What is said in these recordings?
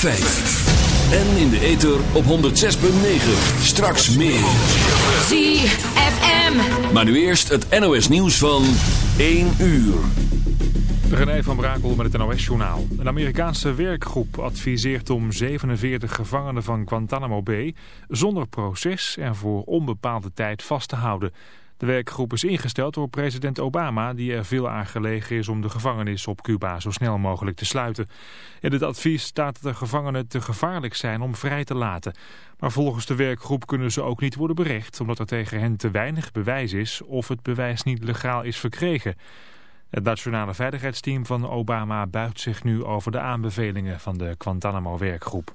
En in de ether op 106.9. Straks meer. ZFM. Maar nu eerst het NOS nieuws van 1 uur. René van Brakel met het NOS-journaal. Een Amerikaanse werkgroep adviseert om 47 gevangenen van Guantanamo Bay... zonder proces en voor onbepaalde tijd vast te houden... De werkgroep is ingesteld door president Obama die er veel aan gelegen is om de gevangenis op Cuba zo snel mogelijk te sluiten. In het advies staat dat de gevangenen te gevaarlijk zijn om vrij te laten. Maar volgens de werkgroep kunnen ze ook niet worden berecht omdat er tegen hen te weinig bewijs is of het bewijs niet legaal is verkregen. Het nationale veiligheidsteam van Obama buigt zich nu over de aanbevelingen van de Guantanamo-werkgroep.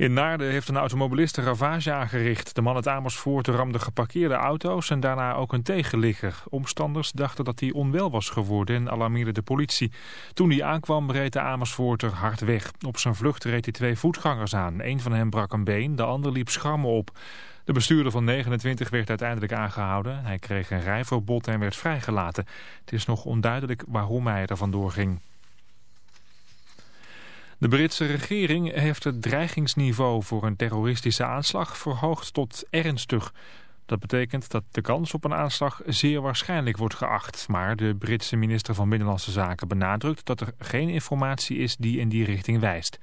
In Naarden heeft een automobilist een ravage aangericht. De man uit Amersfoort ramde geparkeerde auto's en daarna ook een tegenligger. Omstanders dachten dat hij onwel was geworden en alarmeerden de politie. Toen hij aankwam reed de Amersfoorter hard weg. Op zijn vlucht reed hij twee voetgangers aan. Een van hen brak een been, de ander liep schrammen op. De bestuurder van 29 werd uiteindelijk aangehouden. Hij kreeg een rijverbod en werd vrijgelaten. Het is nog onduidelijk waarom hij er vandoor ging. De Britse regering heeft het dreigingsniveau voor een terroristische aanslag verhoogd tot ernstig. Dat betekent dat de kans op een aanslag zeer waarschijnlijk wordt geacht. Maar de Britse minister van Binnenlandse Zaken benadrukt dat er geen informatie is die in die richting wijst.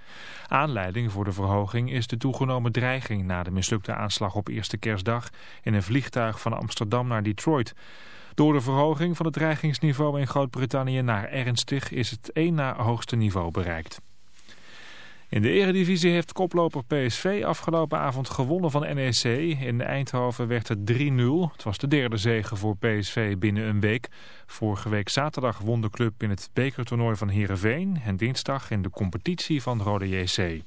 Aanleiding voor de verhoging is de toegenomen dreiging na de mislukte aanslag op eerste kerstdag in een vliegtuig van Amsterdam naar Detroit. Door de verhoging van het dreigingsniveau in Groot-Brittannië naar ernstig is het één na hoogste niveau bereikt. In de eredivisie heeft koploper PSV afgelopen avond gewonnen van NEC. In Eindhoven werd het 3-0. Het was de derde zege voor PSV binnen een week. Vorige week zaterdag won de club in het bekertoernooi van Heerenveen... en dinsdag in de competitie van Rode JC.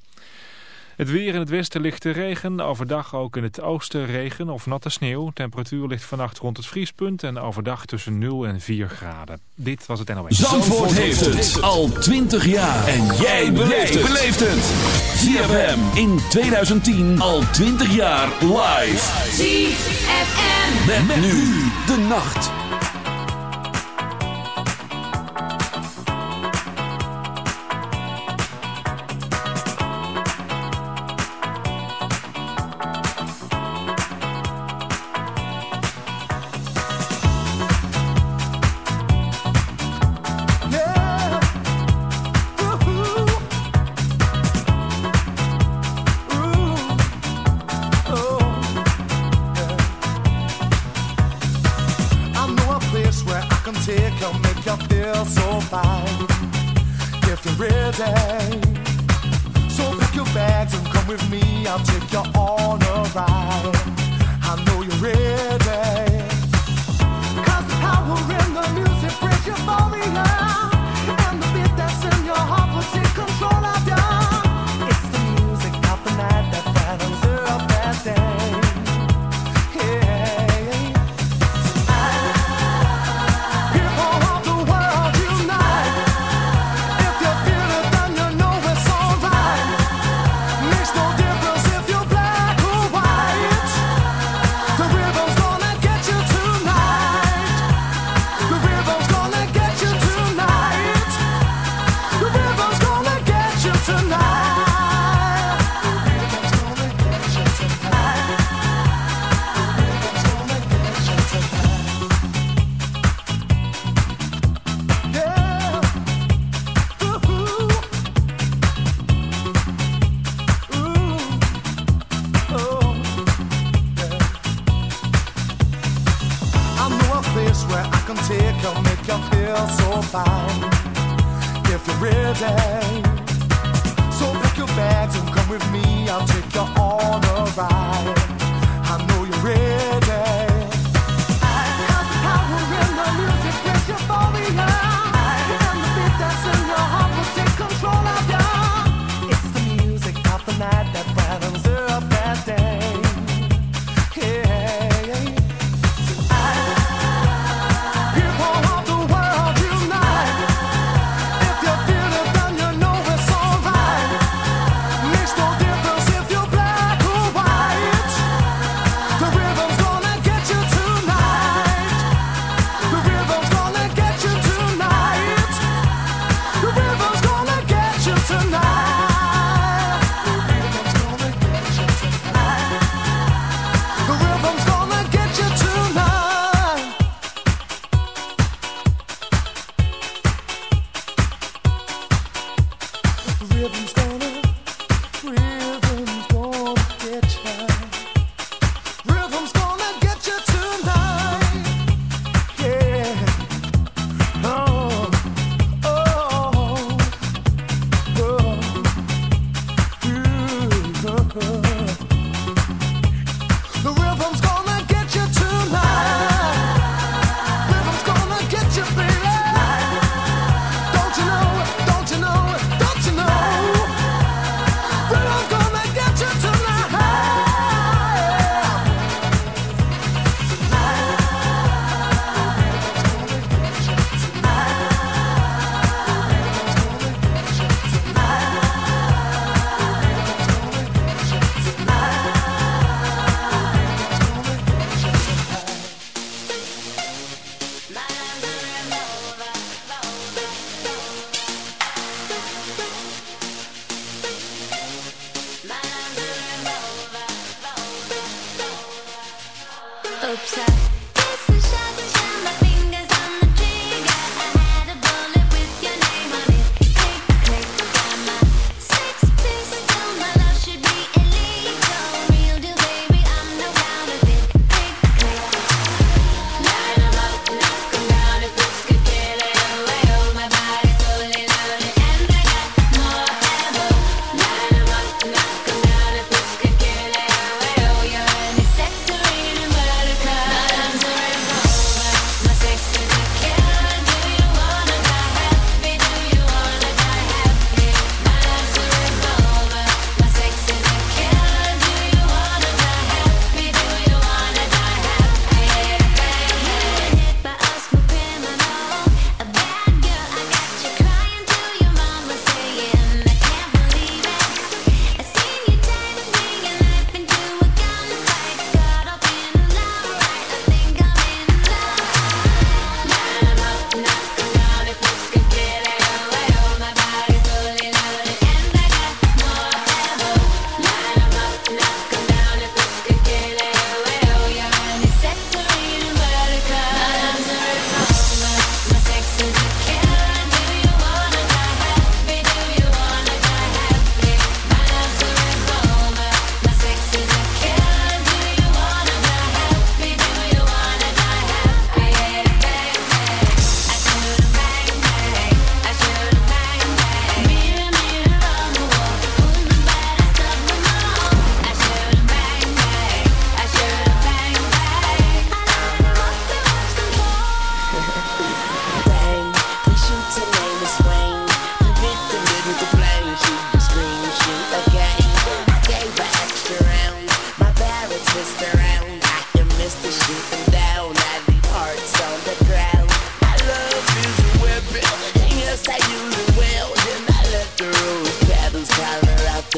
Het weer in het westen ligt de regen. Overdag ook in het oosten regen of natte sneeuw. Temperatuur ligt vannacht rond het vriespunt en overdag tussen 0 en 4 graden. Dit was het NOS. Zandvoort heeft het al 20 jaar. En jij beleeft het. ZFM in 2010 al 20 jaar live. ZFM. Met, nu de nacht. Take you, make you feel so fine. If you're ready, so pick your bags and come with me. I'll take you on a ride. I know you're ready. 'Cause the power in the music brings euphoria,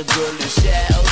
the girl in shadows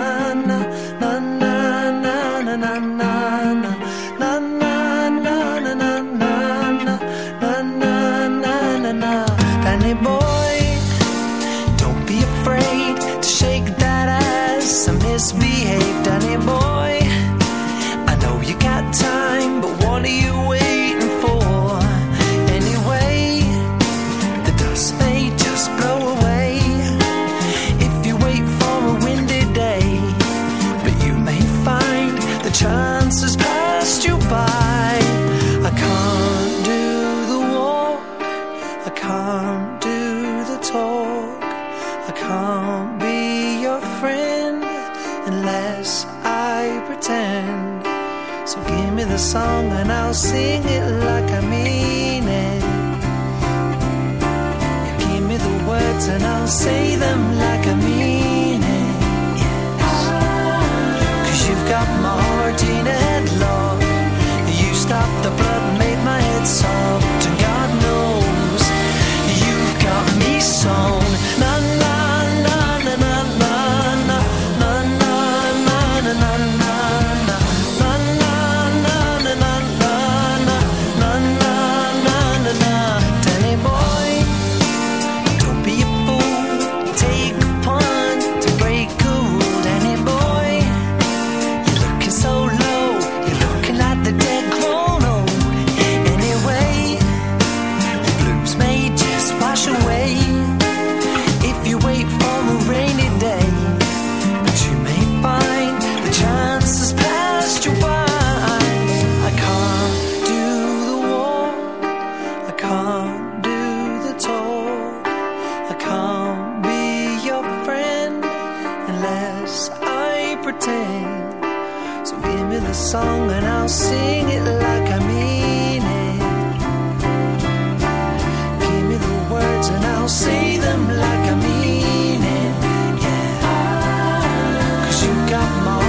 my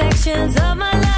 See reflections of my life.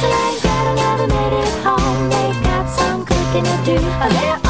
hustle ain't got made it home. They got some cooking to do.